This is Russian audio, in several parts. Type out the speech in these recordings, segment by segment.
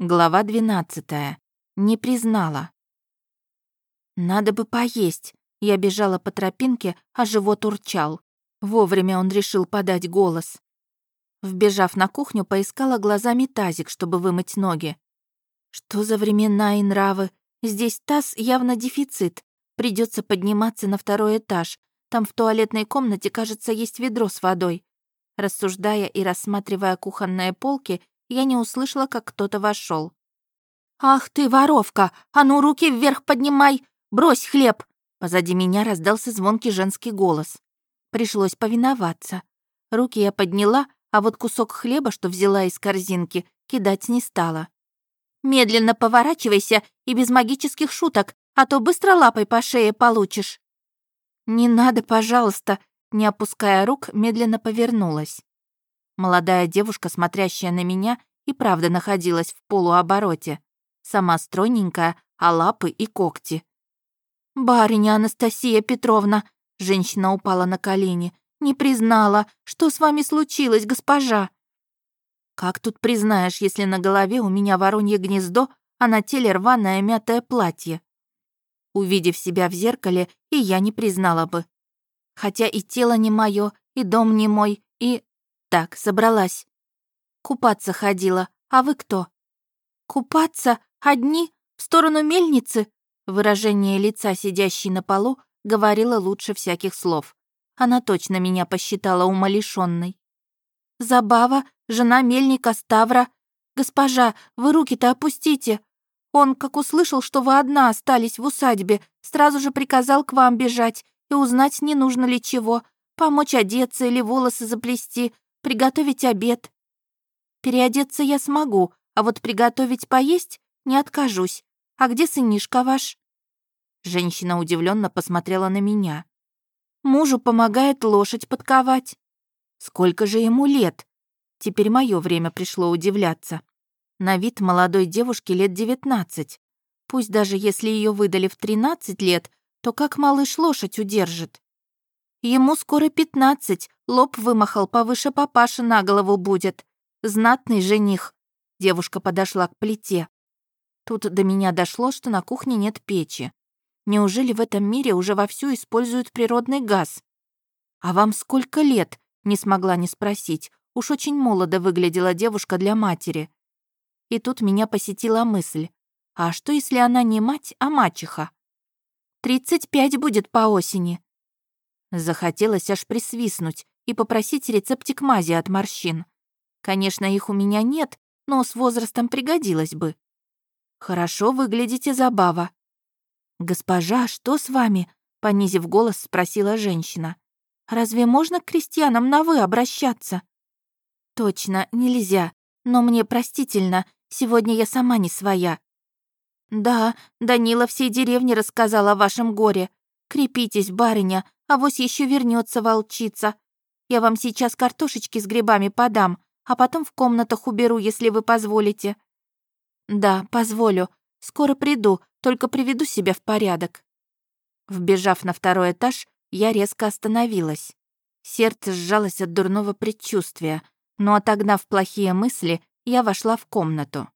Глава 12. Не признала. Надо бы поесть. Я бежала по тропинке, а живот урчал. Вовремя он решил подать голос. Вбежав на кухню, поискала глазами тазик, чтобы вымыть ноги. Что за времена и нравы? Здесь таз явно дефицит. Придется подниматься на второй этаж. Там в туалетной комнате, кажется, есть ведро с водой. Рассуждая и рассматривая кухонные полки, я не услышала, как кто-то вошел. «Ах ты, воровка! А ну, руки вверх поднимай! Брось хлеб!» Позади меня раздался звонкий женский голос. Пришлось повиноваться. Руки я подняла, а вот кусок хлеба, что взяла из корзинки, кидать не стала. «Медленно поворачивайся и без магических шуток, а то быстро лапой по шее получишь». «Не надо, пожалуйста», не опуская рук, медленно повернулась. Молодая девушка, смотрящая на меня, и правда находилась в полуобороте. Сама стройненькая, а лапы и когти. «Барыня Анастасия Петровна!» Женщина упала на колени. «Не признала. Что с вами случилось, госпожа?» «Как тут признаешь, если на голове у меня воронье гнездо, а на теле рваное мятое платье?» Увидев себя в зеркале, и я не признала бы. Хотя и тело не мое, и дом не мой, и... Так, собралась. Купаться ходила. А вы кто? Купаться? Одни? В сторону мельницы? Выражение лица, сидящей на полу, говорило лучше всяких слов. Она точно меня посчитала умалишенной. «Забава, жена мельника Ставра. Госпожа, вы руки-то опустите. Он, как услышал, что вы одна остались в усадьбе, сразу же приказал к вам бежать и узнать, не нужно ли чего, помочь одеться или волосы заплести, приготовить обед. Переодеться я смогу, а вот приготовить поесть не откажусь. А где сынишка ваш?» Женщина удивленно посмотрела на меня. «Мужу помогает лошадь подковать. Сколько же ему лет?» Теперь мое время пришло удивляться. На вид молодой девушки лет девятнадцать. Пусть даже если ее выдали в тринадцать лет, то как малыш лошадь удержит? Ему скоро пятнадцать, лоб вымахал повыше папаши на голову будет. Знатный жених. Девушка подошла к плите. Тут до меня дошло, что на кухне нет печи. Неужели в этом мире уже вовсю используют природный газ? «А вам сколько лет?» — не смогла не спросить. Уж очень молодо выглядела девушка для матери. И тут меня посетила мысль. А что, если она не мать, а мачеха? «Тридцать пять будет по осени», Захотелось аж присвистнуть и попросить рецептик мази от морщин. Конечно, их у меня нет, но с возрастом пригодилось бы. «Хорошо выглядите, Забава». «Госпожа, что с вами?» — понизив голос, спросила женщина. «Разве можно к крестьянам на «вы» обращаться?» «Точно, нельзя. Но мне простительно, сегодня я сама не своя». «Да, Данила всей деревне рассказал о вашем горе. Крепитесь, барыня, а вось еще вернется волчица. Я вам сейчас картошечки с грибами подам, а потом в комнатах уберу, если вы позволите». «Да, позволю. Скоро приду, только приведу себя в порядок». Вбежав на второй этаж, я резко остановилась. Сердце сжалось от дурного предчувствия, но отогнав плохие мысли, я вошла в комнату.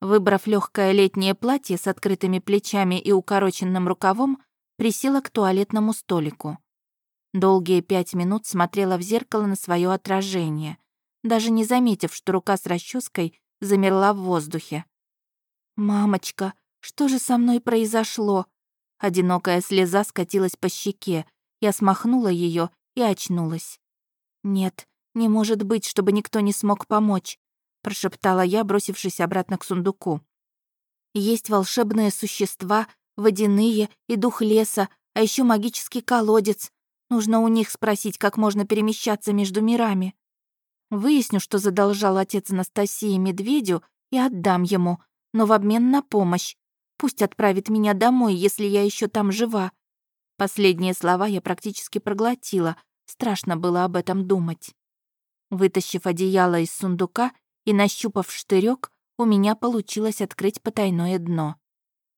Выбрав легкое летнее платье с открытыми плечами и укороченным рукавом, присела к туалетному столику. Долгие пять минут смотрела в зеркало на свое отражение, даже не заметив, что рука с расческой замерла в воздухе. «Мамочка, что же со мной произошло?» Одинокая слеза скатилась по щеке. Я смахнула ее и очнулась. «Нет, не может быть, чтобы никто не смог помочь», прошептала я, бросившись обратно к сундуку. «Есть волшебные существа, водяные и дух леса, а еще магический колодец. Нужно у них спросить, как можно перемещаться между мирами. Выясню, что задолжал отец Анастасии медведю, и отдам ему, но в обмен на помощь. Пусть отправит меня домой, если я еще там жива. Последние слова я практически проглотила, страшно было об этом думать. Вытащив одеяло из сундука и нащупав штырек, у меня получилось открыть потайное дно.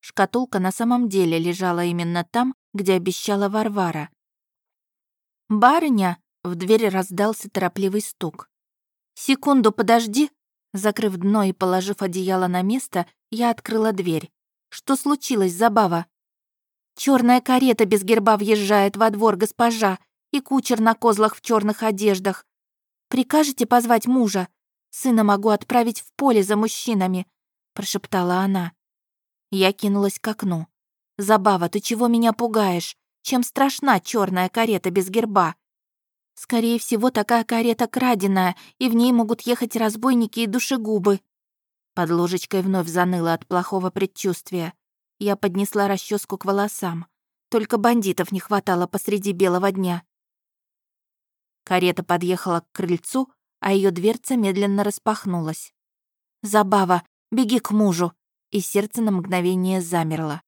Шкатулка на самом деле лежала именно там, где обещала Варвара. «Барыня!» — в дверь раздался торопливый стук. «Секунду, подожди!» Закрыв дно и положив одеяло на место, я открыла дверь. Что случилось, Забава? Черная карета без герба въезжает во двор госпожа и кучер на козлах в черных одеждах. Прикажете позвать мужа? Сына могу отправить в поле за мужчинами», — прошептала она. Я кинулась к окну. «Забава, ты чего меня пугаешь? Чем страшна черная карета без герба?» «Скорее всего, такая карета краденая, и в ней могут ехать разбойники и душегубы». Под ложечкой вновь заныло от плохого предчувствия. Я поднесла расческу к волосам. Только бандитов не хватало посреди белого дня. Карета подъехала к крыльцу, а ее дверца медленно распахнулась. «Забава, беги к мужу!» И сердце на мгновение замерло.